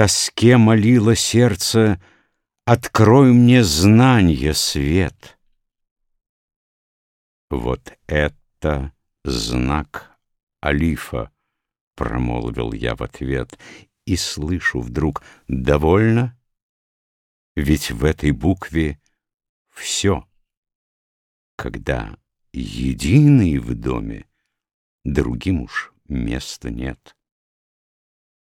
тоске молило сердце, Открой мне знанье свет. Вот это знак Алифа, Промолвил я в ответ, И слышу вдруг «Довольно?» Ведь в этой букве все. Когда единый в доме, Другим уж места нет.